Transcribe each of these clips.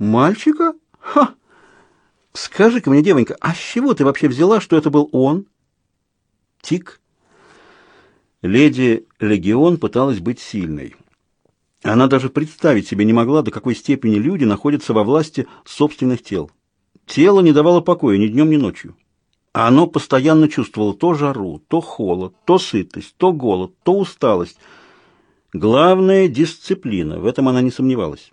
Мальчика? Ха! Скажи-ка мне, девонька, а с чего ты вообще взяла, что это был он? Тик. Леди Легион пыталась быть сильной. Она даже представить себе не могла, до какой степени люди находятся во власти собственных тел. Тело не давало покоя ни днем, ни ночью. А оно постоянно чувствовало то жару, то холод, то сытость, то голод, то усталость. Главное — дисциплина, в этом она не сомневалась.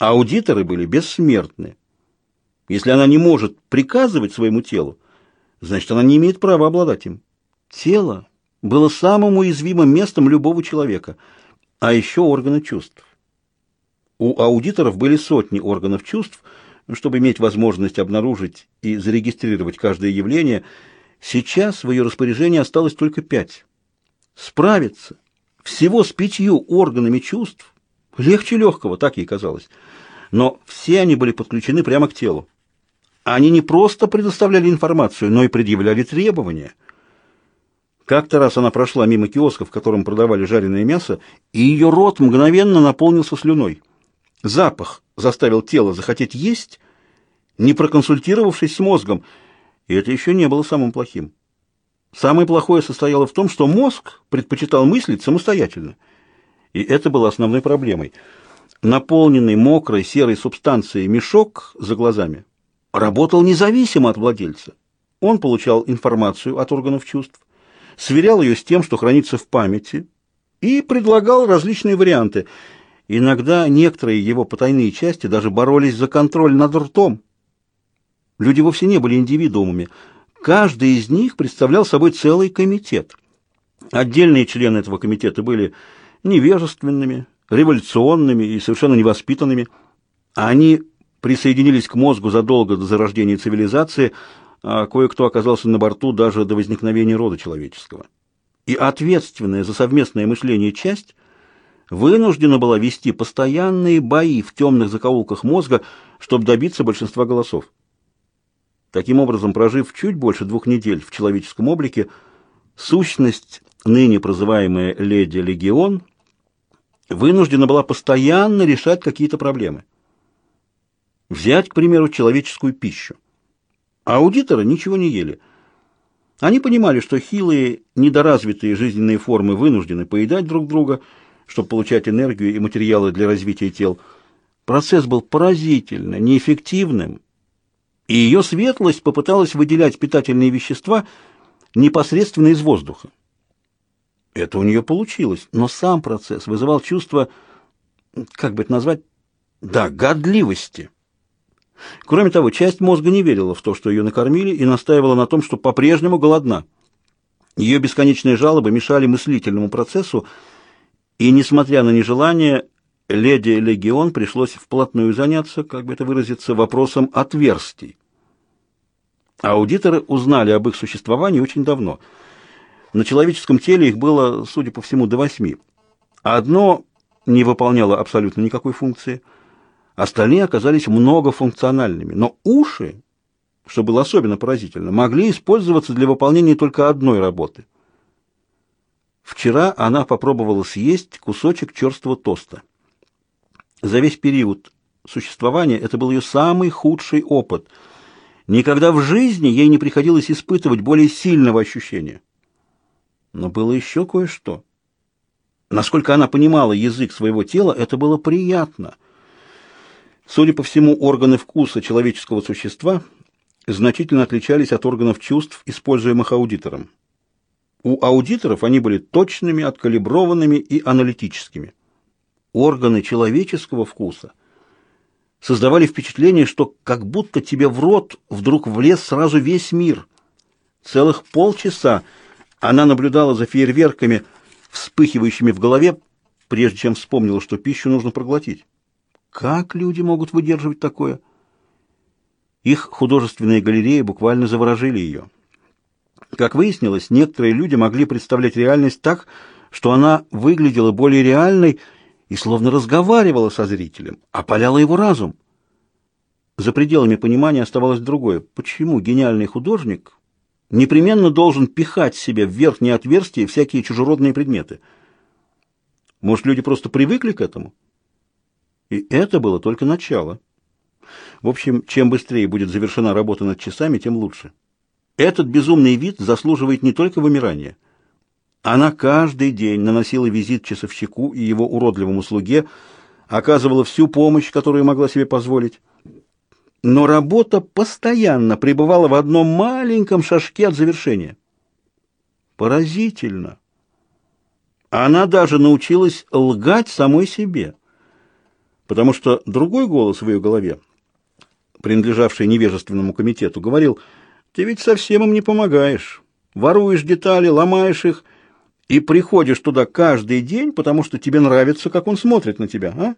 Аудиторы были бессмертны. Если она не может приказывать своему телу, значит, она не имеет права обладать им. Тело было самым уязвимым местом любого человека, а еще органы чувств. У аудиторов были сотни органов чувств — чтобы иметь возможность обнаружить и зарегистрировать каждое явление, сейчас в ее распоряжении осталось только пять. Справиться всего с пятью органами чувств легче легкого, так ей казалось. Но все они были подключены прямо к телу. Они не просто предоставляли информацию, но и предъявляли требования. Как-то раз она прошла мимо киоска, в котором продавали жареное мясо, и ее рот мгновенно наполнился слюной. Запах заставил тело захотеть есть, не проконсультировавшись с мозгом, и это еще не было самым плохим. Самое плохое состояло в том, что мозг предпочитал мыслить самостоятельно. И это было основной проблемой. Наполненный мокрой серой субстанцией мешок за глазами работал независимо от владельца. Он получал информацию от органов чувств, сверял ее с тем, что хранится в памяти, и предлагал различные варианты – Иногда некоторые его потайные части даже боролись за контроль над ртом. Люди вовсе не были индивидуумами. Каждый из них представлял собой целый комитет. Отдельные члены этого комитета были невежественными, революционными и совершенно невоспитанными. Они присоединились к мозгу задолго до зарождения цивилизации, а кое-кто оказался на борту даже до возникновения рода человеческого. И ответственная за совместное мышление часть вынуждена была вести постоянные бои в темных закоулках мозга, чтобы добиться большинства голосов. Таким образом, прожив чуть больше двух недель в человеческом облике, сущность, ныне прозываемая Леди Легион, вынуждена была постоянно решать какие-то проблемы. Взять, к примеру, человеческую пищу. Аудиторы ничего не ели. Они понимали, что хилые, недоразвитые жизненные формы вынуждены поедать друг друга – чтобы получать энергию и материалы для развития тел. Процесс был поразительно неэффективным, и ее светлость попыталась выделять питательные вещества непосредственно из воздуха. Это у нее получилось, но сам процесс вызывал чувство, как бы это назвать, да, годливости. Кроме того, часть мозга не верила в то, что ее накормили, и настаивала на том, что по-прежнему голодна. Ее бесконечные жалобы мешали мыслительному процессу, и, несмотря на нежелание, леди Легион пришлось вплотную заняться, как бы это выразиться, вопросом отверстий. Аудиторы узнали об их существовании очень давно. На человеческом теле их было, судя по всему, до восьми. Одно не выполняло абсолютно никакой функции, остальные оказались многофункциональными. Но уши, что было особенно поразительно, могли использоваться для выполнения только одной работы – Вчера она попробовала съесть кусочек черствого тоста. За весь период существования это был ее самый худший опыт. Никогда в жизни ей не приходилось испытывать более сильного ощущения. Но было еще кое-что. Насколько она понимала язык своего тела, это было приятно. Судя по всему, органы вкуса человеческого существа значительно отличались от органов чувств, используемых аудитором. У аудиторов они были точными, откалиброванными и аналитическими. Органы человеческого вкуса создавали впечатление, что как будто тебе в рот вдруг влез сразу весь мир. Целых полчаса она наблюдала за фейерверками, вспыхивающими в голове, прежде чем вспомнила, что пищу нужно проглотить. Как люди могут выдерживать такое? Их художественные галереи буквально заворожили ее. Как выяснилось, некоторые люди могли представлять реальность так, что она выглядела более реальной и словно разговаривала со зрителем, опаляла его разум. За пределами понимания оставалось другое. Почему гениальный художник непременно должен пихать себе в верхние отверстия всякие чужеродные предметы? Может, люди просто привыкли к этому? И это было только начало. В общем, чем быстрее будет завершена работа над часами, тем лучше. Этот безумный вид заслуживает не только вымирания. Она каждый день наносила визит часовщику и его уродливому слуге, оказывала всю помощь, которую могла себе позволить. Но работа постоянно пребывала в одном маленьком шажке от завершения. Поразительно. Она даже научилась лгать самой себе, потому что другой голос в ее голове, принадлежавший невежественному комитету, говорил, «Ты ведь совсем им не помогаешь, воруешь детали, ломаешь их и приходишь туда каждый день, потому что тебе нравится, как он смотрит на тебя, а?»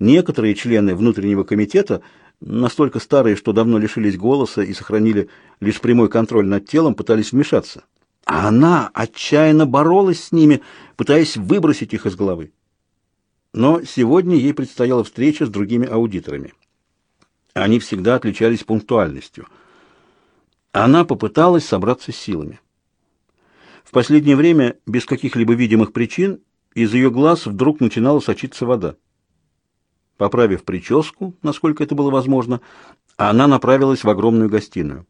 Некоторые члены внутреннего комитета, настолько старые, что давно лишились голоса и сохранили лишь прямой контроль над телом, пытались вмешаться. А она отчаянно боролась с ними, пытаясь выбросить их из головы. Но сегодня ей предстояла встреча с другими аудиторами. Они всегда отличались пунктуальностью. Она попыталась собраться с силами. В последнее время, без каких-либо видимых причин, из ее глаз вдруг начинала сочиться вода. Поправив прическу, насколько это было возможно, она направилась в огромную гостиную.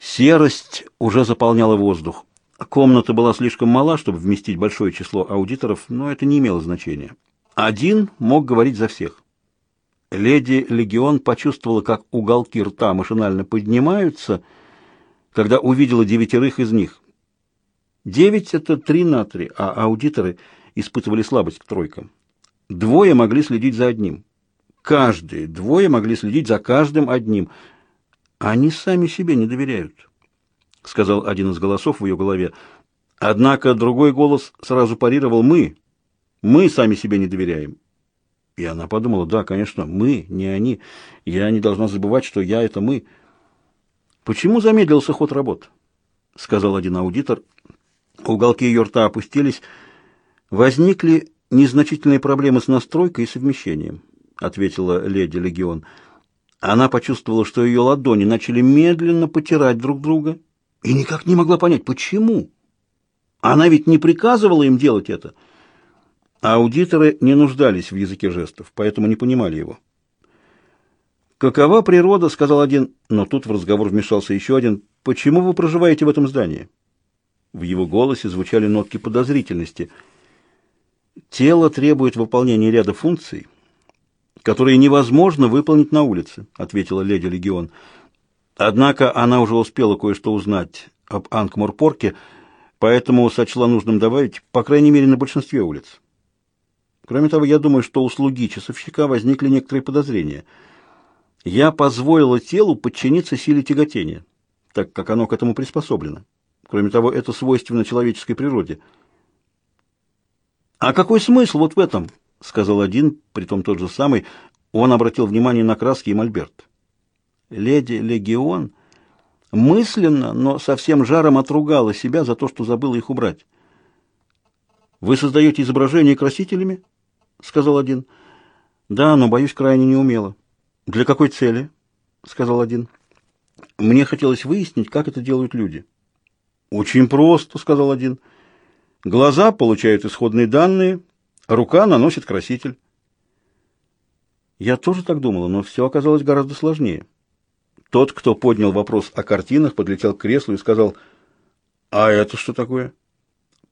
Серость уже заполняла воздух. Комната была слишком мала, чтобы вместить большое число аудиторов, но это не имело значения. Один мог говорить за всех. Леди Легион почувствовала, как уголки рта машинально поднимаются, когда увидела девятерых из них. Девять — это три на три, а аудиторы испытывали слабость к тройкам. Двое могли следить за одним. Каждые двое могли следить за каждым одним — они сами себе не доверяют, сказал один из голосов в ее голове. Однако другой голос сразу парировал: "Мы, мы сами себе не доверяем". И она подумала: "Да, конечно, мы, не они. Я не должна забывать, что я это мы". Почему замедлился ход работ? сказал один аудитор. Уголки ее рта опустились. Возникли незначительные проблемы с настройкой и совмещением, ответила леди Легион. Она почувствовала, что ее ладони начали медленно потирать друг друга, и никак не могла понять, почему. Она ведь не приказывала им делать это. аудиторы не нуждались в языке жестов, поэтому не понимали его. «Какова природа?» — сказал один, но тут в разговор вмешался еще один. «Почему вы проживаете в этом здании?» В его голосе звучали нотки подозрительности. «Тело требует выполнения ряда функций» которые невозможно выполнить на улице, ответила леди Легион. Однако она уже успела кое-что узнать об Анкморпорке, поэтому сочла нужным добавить, по крайней мере, на большинстве улиц. Кроме того, я думаю, что у слуги часовщика возникли некоторые подозрения. Я позволила телу подчиниться силе тяготения, так как оно к этому приспособлено. Кроме того, это свойственно человеческой природе. А какой смысл вот в этом? — сказал один, притом тот же самый. Он обратил внимание на краски и мольберт. Леди Легион мысленно, но со всем жаром отругала себя за то, что забыла их убрать. «Вы создаете изображения красителями?» — сказал один. «Да, но, боюсь, крайне неумело». «Для какой цели?» — сказал один. «Мне хотелось выяснить, как это делают люди». «Очень просто», — сказал один. «Глаза получают исходные данные, Рука наносит краситель. Я тоже так думала, но все оказалось гораздо сложнее. Тот, кто поднял вопрос о картинах, подлетел к креслу и сказал, «А это что такое?»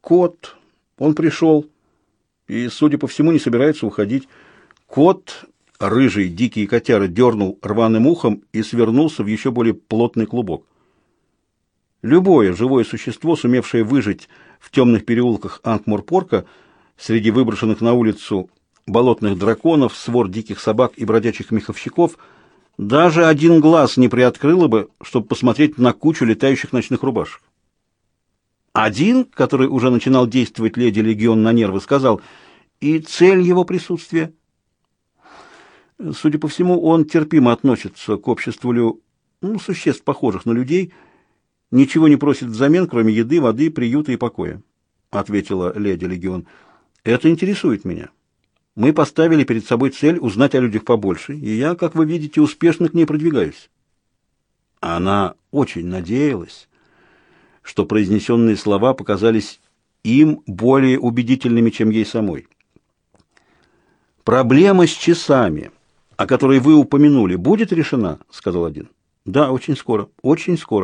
«Кот. Он пришел. И, судя по всему, не собирается уходить. Кот, рыжий, дикий котяра, дернул рваным ухом и свернулся в еще более плотный клубок. Любое живое существо, сумевшее выжить в темных переулках Анкморпорка, среди выброшенных на улицу болотных драконов, свор диких собак и бродячих меховщиков, даже один глаз не приоткрыло бы, чтобы посмотреть на кучу летающих ночных рубашек. Один, который уже начинал действовать леди Легион на нервы, сказал, и цель его присутствия. Судя по всему, он терпимо относится к обществу лю... ну, существ, похожих на людей, ничего не просит взамен, кроме еды, воды, приюта и покоя, — ответила леди Легион. Это интересует меня. Мы поставили перед собой цель узнать о людях побольше, и я, как вы видите, успешно к ней продвигаюсь. Она очень надеялась, что произнесенные слова показались им более убедительными, чем ей самой. Проблема с часами о которой вы упомянули, будет решена?» — сказал один. «Да, очень скоро, очень скоро».